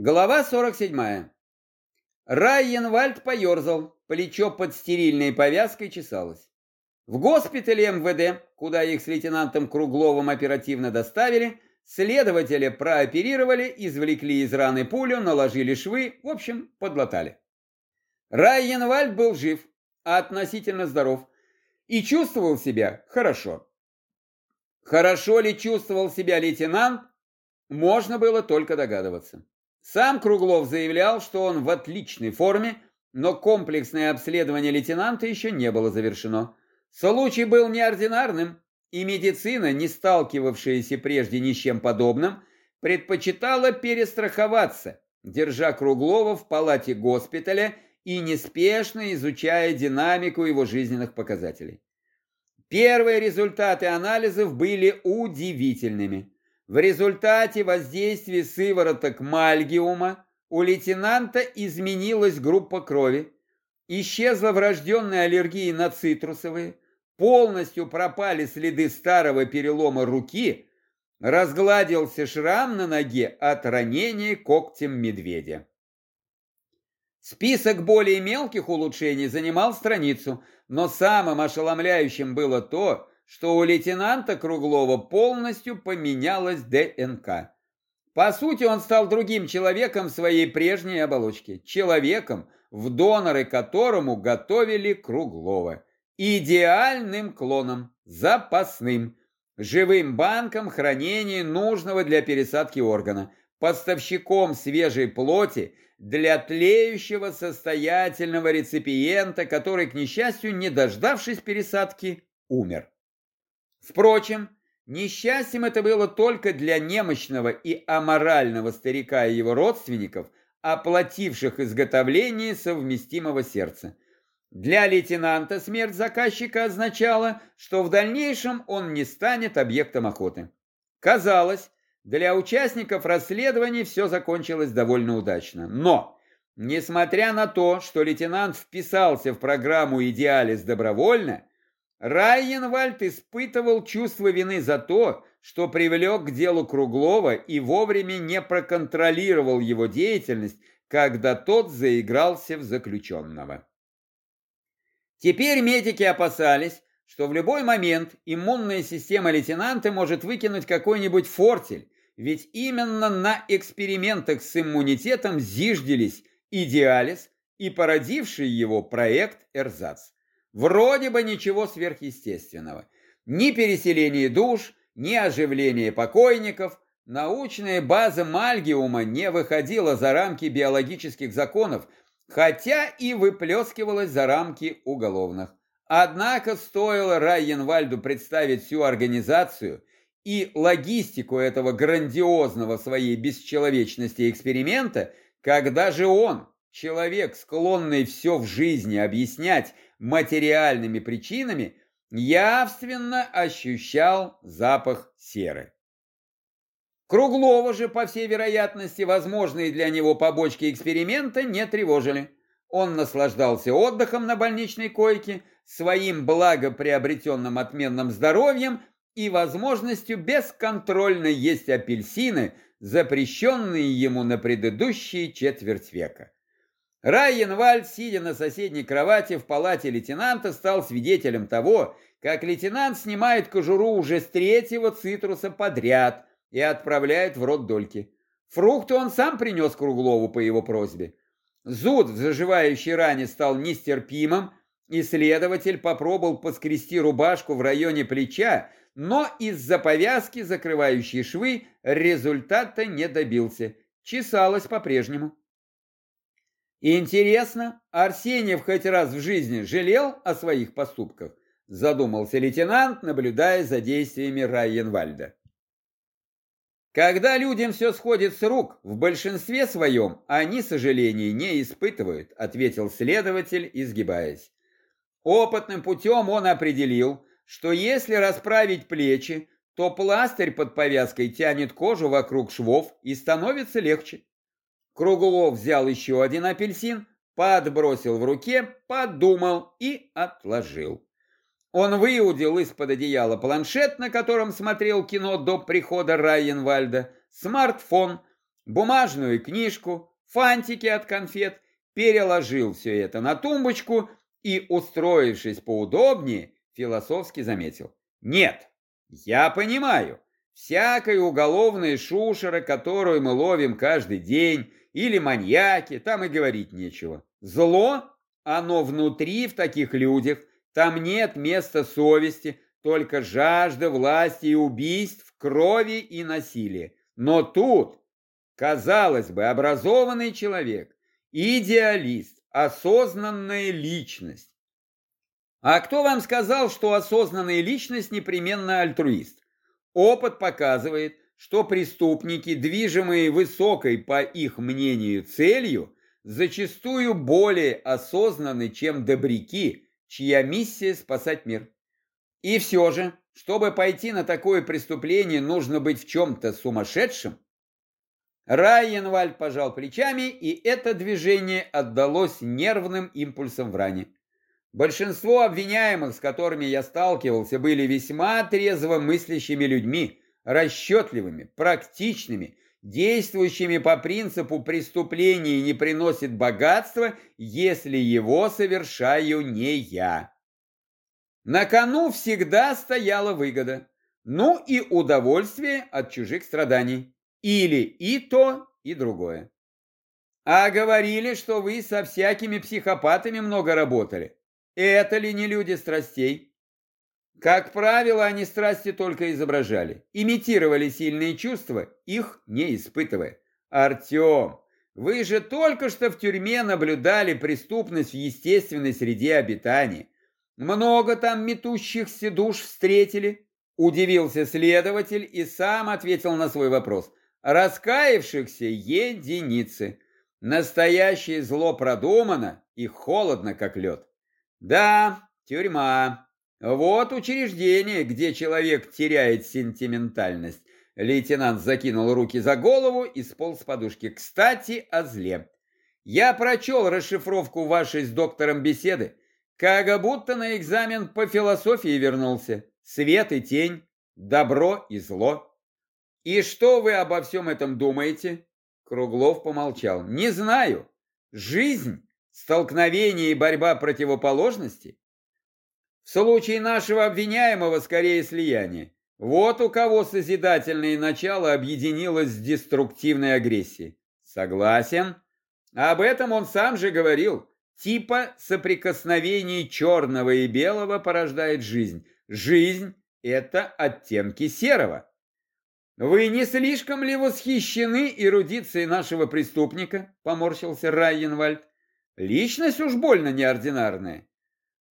Глава 47. Райенвальд поерзал, плечо под стерильной повязкой чесалось. В госпитале МВД, куда их с лейтенантом Кругловым оперативно доставили, следователя прооперировали, извлекли из раны пулю, наложили швы, в общем, подлатали. Райенвальд был жив, относительно здоров, и чувствовал себя хорошо. Хорошо ли чувствовал себя лейтенант, можно было только догадываться. Сам Круглов заявлял, что он в отличной форме, но комплексное обследование лейтенанта еще не было завершено. Случай был неординарным, и медицина, не сталкивавшаяся прежде ни с чем подобным, предпочитала перестраховаться, держа Круглова в палате госпиталя и неспешно изучая динамику его жизненных показателей. Первые результаты анализов были удивительными. В результате воздействия сывороток мальгиума у лейтенанта изменилась группа крови, исчезла врожденная аллергия на цитрусовые, полностью пропали следы старого перелома руки, разгладился шрам на ноге от ранения когтем медведя. Список более мелких улучшений занимал страницу, но самым ошеломляющим было то, что у лейтенанта Круглова полностью поменялась ДНК. По сути, он стал другим человеком в своей прежней оболочке. Человеком, в доноры которому готовили Круглова. Идеальным клоном, запасным, живым банком хранения нужного для пересадки органа, поставщиком свежей плоти для тлеющего состоятельного реципиента, который, к несчастью, не дождавшись пересадки, умер. Впрочем, несчастьем это было только для немощного и аморального старика и его родственников, оплативших изготовление совместимого сердца. Для лейтенанта смерть заказчика означала, что в дальнейшем он не станет объектом охоты. Казалось, для участников расследования все закончилось довольно удачно. Но, несмотря на то, что лейтенант вписался в программу «Идеалис» добровольно, Райенвальд испытывал чувство вины за то, что привлек к делу Круглова и вовремя не проконтролировал его деятельность, когда тот заигрался в заключенного. Теперь медики опасались, что в любой момент иммунная система лейтенанта может выкинуть какой-нибудь фортель, ведь именно на экспериментах с иммунитетом зиждились идеалис и породивший его проект «Эрзац». Вроде бы ничего сверхъестественного. Ни переселение душ, ни оживление покойников. Научная база Мальгиума не выходила за рамки биологических законов, хотя и выплескивалась за рамки уголовных. Однако стоило Райенвальду представить всю организацию и логистику этого грандиозного своей бесчеловечности эксперимента, когда же он, человек, склонный все в жизни объяснять материальными причинами, явственно ощущал запах серы. Круглова же, по всей вероятности, возможные для него побочки эксперимента не тревожили. Он наслаждался отдыхом на больничной койке, своим благоприобретенным отменным здоровьем и возможностью бесконтрольно есть апельсины, запрещенные ему на предыдущие четверть века. Райенвальд, сидя на соседней кровати в палате лейтенанта, стал свидетелем того, как лейтенант снимает кожуру уже с третьего цитруса подряд и отправляет в рот дольки. Фрукты он сам принес Круглову по его просьбе. Зуд в заживающей ране стал нестерпимым, Исследователь попробовал поскрести рубашку в районе плеча, но из-за повязки, закрывающей швы, результата не добился. Чесалось по-прежнему. Интересно, Арсеньев хоть раз в жизни жалел о своих поступках? Задумался лейтенант, наблюдая за действиями Райенвальда. Когда людям все сходит с рук, в большинстве своем они сожаления не испытывают, ответил следователь, изгибаясь. Опытным путем он определил, что если расправить плечи, то пластырь под повязкой тянет кожу вокруг швов и становится легче. Круглов взял еще один апельсин, подбросил в руке, подумал и отложил. Он выудил из-под одеяла планшет, на котором смотрел кино до прихода Райенвальда, смартфон, бумажную книжку, фантики от конфет, переложил все это на тумбочку и, устроившись поудобнее, философски заметил. Нет, я понимаю, всякая уголовная шушера, которую мы ловим каждый день, или маньяки, там и говорить нечего. Зло, оно внутри в таких людях, там нет места совести, только жажда власти и убийств, крови и насилия. Но тут, казалось бы, образованный человек, идеалист, осознанная личность. А кто вам сказал, что осознанная личность непременно альтруист? Опыт показывает, что преступники, движимые высокой, по их мнению, целью, зачастую более осознанны, чем добряки, чья миссия спасать мир. И все же, чтобы пойти на такое преступление, нужно быть в чем-то сумасшедшим. Райенвальд пожал плечами, и это движение отдалось нервным импульсам в ране. Большинство обвиняемых, с которыми я сталкивался, были весьма трезво мыслящими людьми, расчетливыми, практичными, действующими по принципу преступление не приносит богатства, если его совершаю не я. На кону всегда стояла выгода, ну и удовольствие от чужих страданий. Или и то, и другое. А говорили, что вы со всякими психопатами много работали. Это ли не люди страстей? Как правило, они страсти только изображали, имитировали сильные чувства, их не испытывая. Артем, вы же только что в тюрьме наблюдали преступность в естественной среде обитания. Много там метущихся душ встретили? Удивился следователь и сам ответил на свой вопрос. Раскаявшихся единицы. Настоящее зло продумано и холодно, как лед. Да, тюрьма. Вот учреждение, где человек теряет сентиментальность. Лейтенант закинул руки за голову и сполз с подушки. Кстати, о зле. Я прочел расшифровку вашей с доктором беседы. Как будто на экзамен по философии вернулся. Свет и тень, добро и зло. И что вы обо всем этом думаете? Круглов помолчал. Не знаю. Жизнь, столкновение и борьба противоположностей? В случае нашего обвиняемого скорее слияние. Вот у кого созидательное начало объединилось с деструктивной агрессией. Согласен. Об этом он сам же говорил. Типа соприкосновений черного и белого порождает жизнь. Жизнь – это оттенки серого. Вы не слишком ли восхищены эрудицией нашего преступника? Поморщился Райенвальд. Личность уж больно неординарная.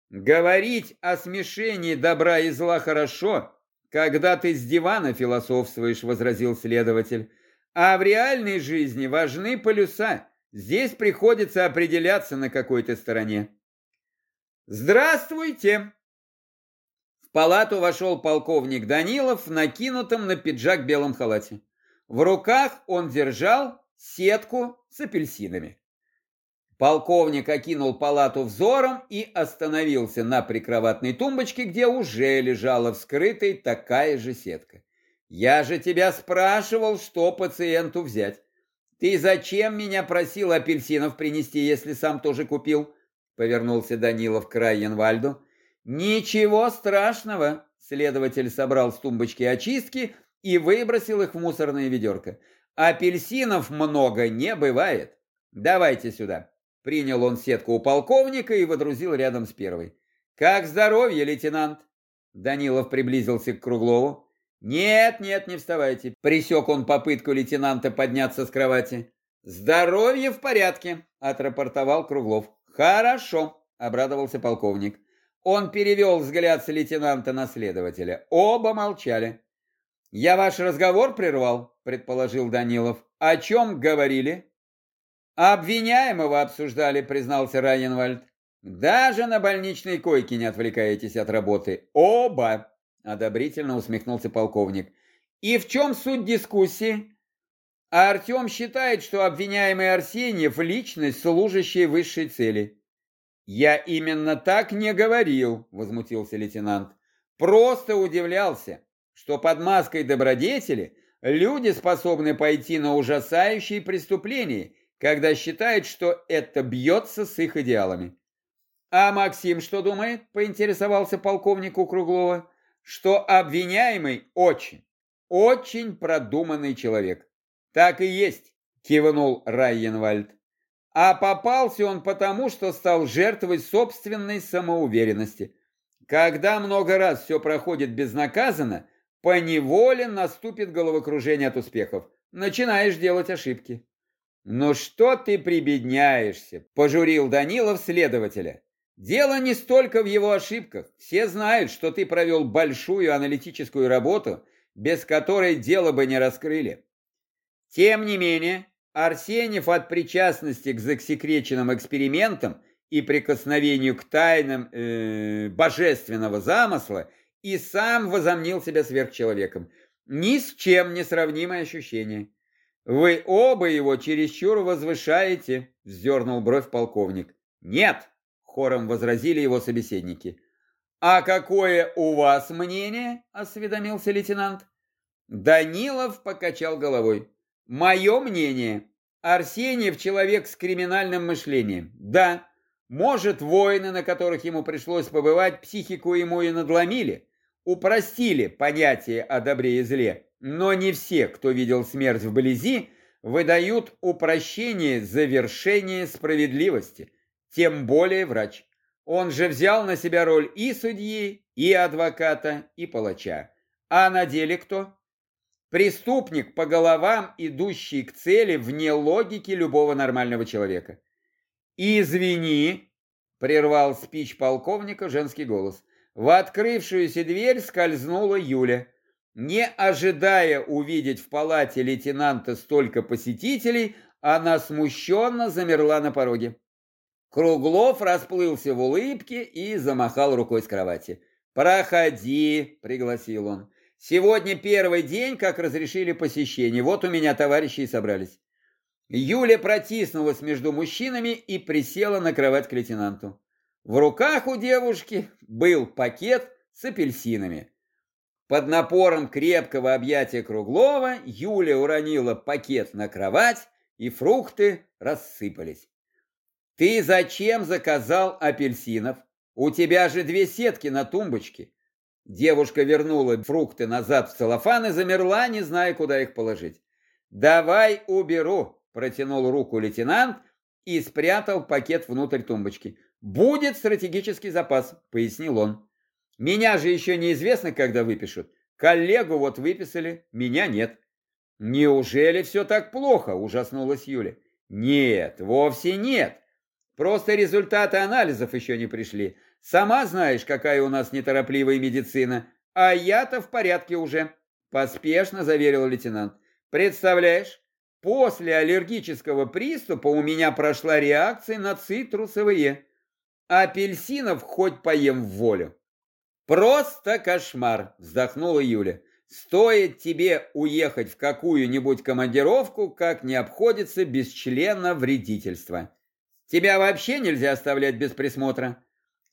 Говорить о смешении добра и зла хорошо, когда ты с дивана философствуешь, возразил следователь. А в реальной жизни важны полюса – Здесь приходится определяться на какой-то стороне. «Здравствуйте!» В палату вошел полковник Данилов в накинутом на пиджак белом халате. В руках он держал сетку с апельсинами. Полковник окинул палату взором и остановился на прикроватной тумбочке, где уже лежала вскрытой такая же сетка. «Я же тебя спрашивал, что пациенту взять. «Ты зачем меня просил апельсинов принести, если сам тоже купил?» Повернулся Данилов к Райенвальду. «Ничего страшного!» Следователь собрал с тумбочки очистки и выбросил их в мусорное ведерко. «Апельсинов много не бывает. Давайте сюда». Принял он сетку у полковника и водрузил рядом с первой. «Как здоровье, лейтенант?» Данилов приблизился к Круглову. «Нет, нет, не вставайте!» Присек он попытку лейтенанта подняться с кровати. «Здоровье в порядке!» – отрапортовал Круглов. «Хорошо!» – обрадовался полковник. Он перевел взгляд с лейтенанта на следователя. Оба молчали. «Я ваш разговор прервал», – предположил Данилов. «О чем говорили?» «Обвиняемого обсуждали», – признался Райенвальд. «Даже на больничной койке не отвлекаетесь от работы. Оба!» Одобрительно усмехнулся полковник. И в чем суть дискуссии? А Артем считает, что обвиняемый Арсеньев – личность, служащая высшей цели. «Я именно так не говорил», – возмутился лейтенант. «Просто удивлялся, что под маской добродетели Люди способны пойти на ужасающие преступления, когда считают, что это бьется с их идеалами. А Максим что думает, поинтересовался полковник у Круглова, что обвиняемый очень, очень продуманный человек. Так и есть, кивнул Райенвальд. А попался он потому, что стал жертвой собственной самоуверенности. Когда много раз все проходит безнаказанно, поневоле наступит головокружение от успехов. Начинаешь делать ошибки. «Ну что ты прибедняешься?» – пожурил Данилов следователя. «Дело не столько в его ошибках. Все знают, что ты провел большую аналитическую работу, без которой дело бы не раскрыли. Тем не менее, Арсеньев от причастности к засекреченным экспериментам и прикосновению к тайнам э, божественного замысла – и сам возомнил себя сверхчеловеком. Ни с чем не сравнимое ощущение. Вы оба его чересчур возвышаете, вздернул бровь полковник. Нет, хором возразили его собеседники. А какое у вас мнение? осведомился лейтенант. Данилов покачал головой. Мое мнение. Арсеньев человек с криминальным мышлением. Да, может, воины, на которых ему пришлось побывать, психику ему и надломили упростили понятие о добре и зле, но не все, кто видел смерть вблизи, выдают упрощение завершения справедливости, тем более врач. Он же взял на себя роль и судьи, и адвоката, и палача. А на деле кто? Преступник по головам, идущий к цели вне логики любого нормального человека. «Извини», — прервал спич полковника женский голос, — в открывшуюся дверь скользнула Юля. Не ожидая увидеть в палате лейтенанта столько посетителей, она смущенно замерла на пороге. Круглов расплылся в улыбке и замахал рукой с кровати. «Проходи», — пригласил он. «Сегодня первый день, как разрешили посещение. Вот у меня товарищи и собрались». Юля протиснулась между мужчинами и присела на кровать к лейтенанту. В руках у девушки был пакет с апельсинами. Под напором крепкого объятия Круглова Юля уронила пакет на кровать, и фрукты рассыпались. «Ты зачем заказал апельсинов? У тебя же две сетки на тумбочке». Девушка вернула фрукты назад в целлофан и замерла, не зная, куда их положить. «Давай уберу», – протянул руку лейтенант и спрятал пакет внутрь тумбочки. «Будет стратегический запас», — пояснил он. «Меня же еще неизвестно, когда выпишут. Коллегу вот выписали, меня нет». «Неужели все так плохо?» – ужаснулась Юля. «Нет, вовсе нет. Просто результаты анализов еще не пришли. Сама знаешь, какая у нас неторопливая медицина. А я-то в порядке уже», – поспешно заверил лейтенант. «Представляешь, после аллергического приступа у меня прошла реакция на цитрусовые апельсинов хоть поем в волю. Просто кошмар, вздохнула Юля. Стоит тебе уехать в какую-нибудь командировку, как не обходится без члена вредительства. Тебя вообще нельзя оставлять без присмотра.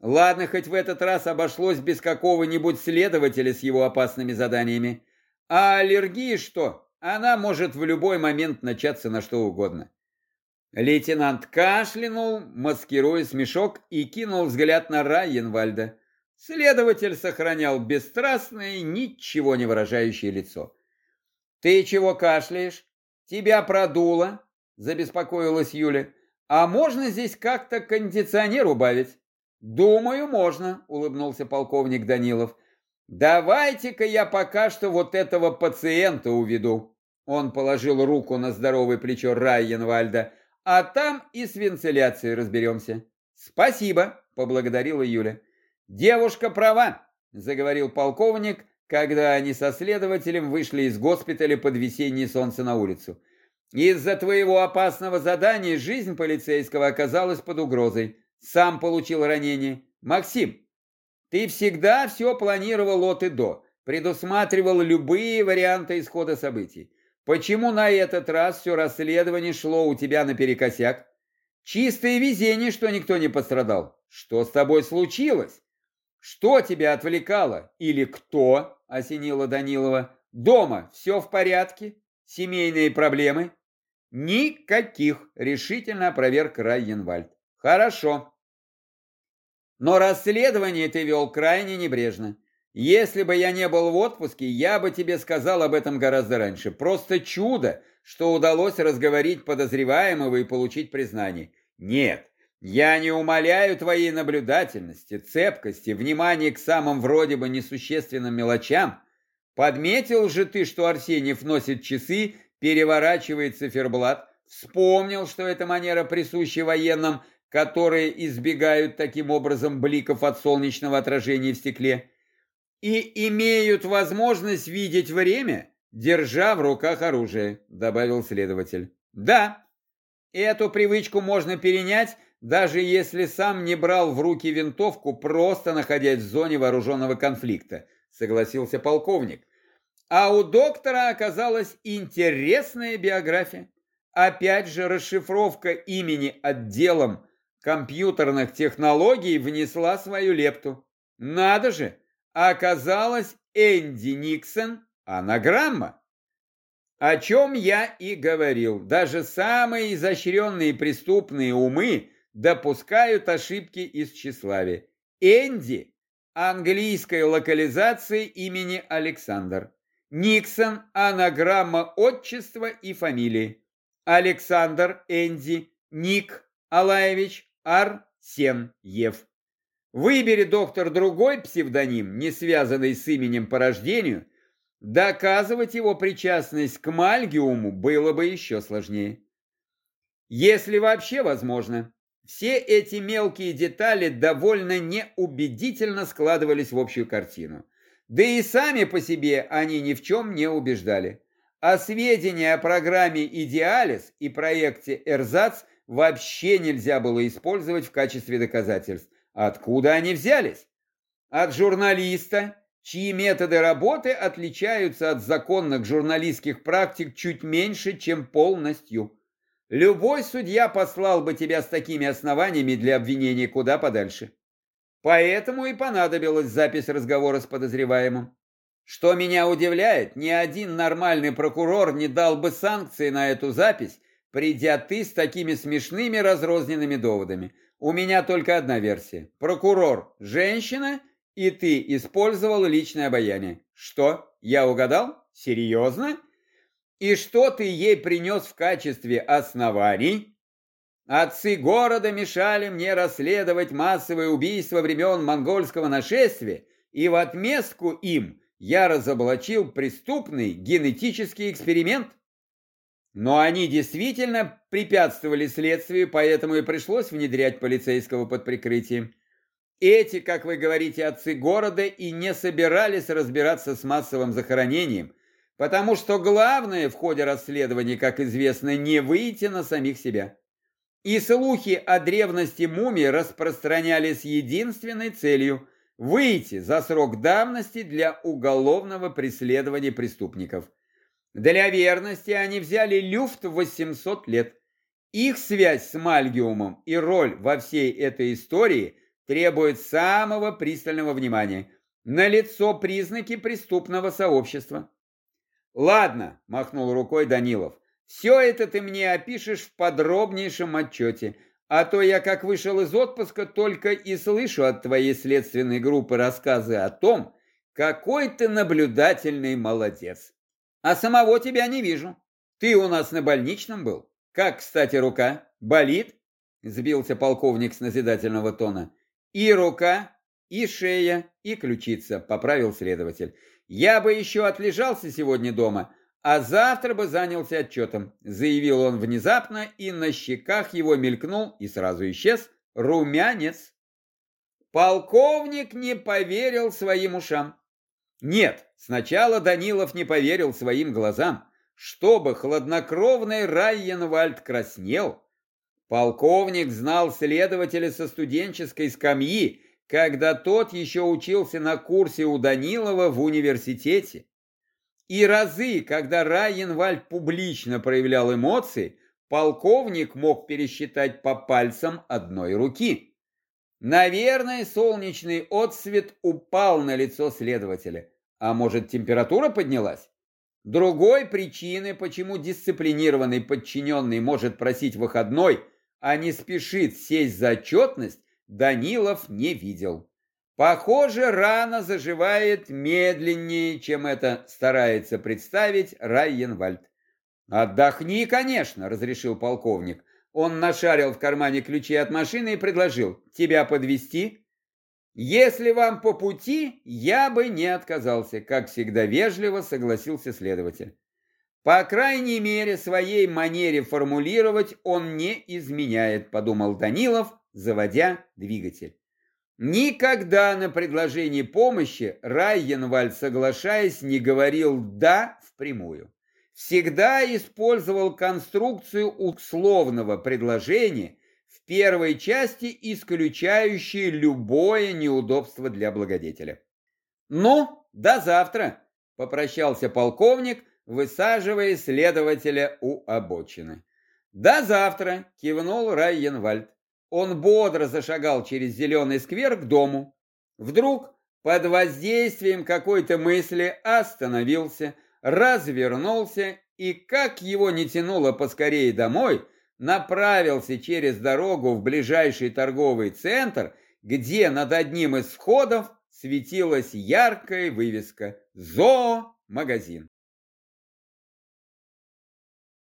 Ладно, хоть в этот раз обошлось без какого-нибудь следователя с его опасными заданиями. А аллергия что? Она может в любой момент начаться на что угодно. Лейтенант кашлянул, маскируя смешок, и кинул взгляд на Райенвальда. Следователь сохранял бесстрастное, ничего не выражающее лицо. «Ты чего кашляешь? Тебя продуло?» – забеспокоилась Юля. «А можно здесь как-то кондиционер убавить?» «Думаю, можно», – улыбнулся полковник Данилов. «Давайте-ка я пока что вот этого пациента уведу». Он положил руку на здоровое плечо Райенвальда а там и с вентиляцией разберемся. Спасибо, поблагодарила Юля. Девушка права, заговорил полковник, когда они со следователем вышли из госпиталя под весеннее солнце на улицу. Из-за твоего опасного задания жизнь полицейского оказалась под угрозой. Сам получил ранение. Максим, ты всегда все планировал от и до, предусматривал любые варианты исхода событий. Почему на этот раз все расследование шло у тебя наперекосяк? Чистое везение, что никто не пострадал. Что с тобой случилось? Что тебя отвлекало? Или кто, осенила Данилова, Дома все в порядке? Семейные проблемы? Никаких, решительно опроверг Райенвальд. Хорошо. Но расследование ты вел крайне небрежно. Если бы я не был в отпуске, я бы тебе сказал об этом гораздо раньше. Просто чудо, что удалось разговорить подозреваемого и получить признание. Нет, я не умоляю твоей наблюдательности, цепкости, внимания к самым вроде бы несущественным мелочам. Подметил же ты, что Арсеньев носит часы, переворачивает циферблат, вспомнил, что эта манера присуща военным, которые избегают таким образом бликов от солнечного отражения в стекле и имеют возможность видеть время, держа в руках оружие», — добавил следователь. «Да, эту привычку можно перенять, даже если сам не брал в руки винтовку, просто находясь в зоне вооруженного конфликта», — согласился полковник. А у доктора оказалась интересная биография. Опять же, расшифровка имени отделом компьютерных технологий внесла свою лепту. Надо же, оказалась Энди Никсон анаграмма. О чем я и говорил. Даже самые изощренные преступные умы допускают ошибки из тщеславия. Энди – английская локализация имени Александр. Никсон – анаграмма отчества и фамилии. Александр Энди, Ник Алаевич Арсеньев. Выбери, доктор, другой псевдоним, не связанный с именем по рождению, доказывать его причастность к Мальгиуму было бы еще сложнее. Если вообще возможно. Все эти мелкие детали довольно неубедительно складывались в общую картину. Да и сами по себе они ни в чем не убеждали. А сведения о программе «Идеалис» и проекте «Эрзац» вообще нельзя было использовать в качестве доказательств. Откуда они взялись? От журналиста, чьи методы работы отличаются от законных журналистских практик чуть меньше, чем полностью. Любой судья послал бы тебя с такими основаниями для обвинения куда подальше. Поэтому и понадобилась запись разговора с подозреваемым. Что меня удивляет, ни один нормальный прокурор не дал бы санкции на эту запись, придя ты с такими смешными разрозненными доводами. У меня только одна версия. Прокурор – женщина, и ты использовал личное обаяние. Что, я угадал? Серьезно? И что ты ей принес в качестве оснований? Отцы города мешали мне расследовать массовые убийства времен монгольского нашествия, и в отместку им я разоблачил преступный генетический эксперимент. Но они действительно препятствовали следствию, поэтому и пришлось внедрять полицейского под прикрытием. Эти, как вы говорите, отцы города и не собирались разбираться с массовым захоронением, потому что главное в ходе расследования, как известно, не выйти на самих себя. И слухи о древности мумии распространялись единственной целью – выйти за срок давности для уголовного преследования преступников – для верности они взяли люфт в 800 лет. Их связь с Мальгиумом и роль во всей этой истории требует самого пристального внимания. Налицо признаки преступного сообщества. «Ладно», – махнул рукой Данилов, – «все это ты мне опишешь в подробнейшем отчете, а то я, как вышел из отпуска, только и слышу от твоей следственной группы рассказы о том, какой ты наблюдательный молодец». А самого тебя не вижу. Ты у нас на больничном был? Как, кстати, рука? Болит?» Сбился полковник с назидательного тона. «И рука, и шея, и ключица», — поправил следователь. «Я бы еще отлежался сегодня дома, а завтра бы занялся отчетом», — заявил он внезапно, и на щеках его мелькнул и сразу исчез румянец. Полковник не поверил своим ушам. Нет, сначала Данилов не поверил своим глазам. Чтобы хладнокровный Райенвальд краснел. Полковник знал следователя со студенческой скамьи, когда тот еще учился на курсе у Данилова в университете. И разы, когда Райенвальд публично проявлял эмоции, полковник мог пересчитать по пальцам одной руки. Наверное, солнечный отсвет упал на лицо следователя. А может, температура поднялась? Другой причины, почему дисциплинированный подчиненный может просить выходной, а не спешит сесть за отчетность, Данилов не видел. Похоже, рана заживает медленнее, чем это старается представить Райенвальд. «Отдохни, конечно», — разрешил полковник. Он нашарил в кармане ключи от машины и предложил. «Тебя подвести? «Если вам по пути, я бы не отказался», как всегда вежливо согласился следователь. По крайней мере, своей манере формулировать он не изменяет, подумал Данилов, заводя двигатель. Никогда на предложение помощи Райенвальд, соглашаясь, не говорил «да» впрямую всегда использовал конструкцию условного предложения в первой части, исключающей любое неудобство для благодетеля. «Ну, до завтра!» – попрощался полковник, высаживая следователя у обочины. «До завтра!» – кивнул Райенвальд. Он бодро зашагал через зеленый сквер к дому. Вдруг, под воздействием какой-то мысли, остановился – развернулся и, как его не тянуло поскорее домой, направился через дорогу в ближайший торговый центр, где над одним из входов светилась яркая вывеска «Зоомагазин».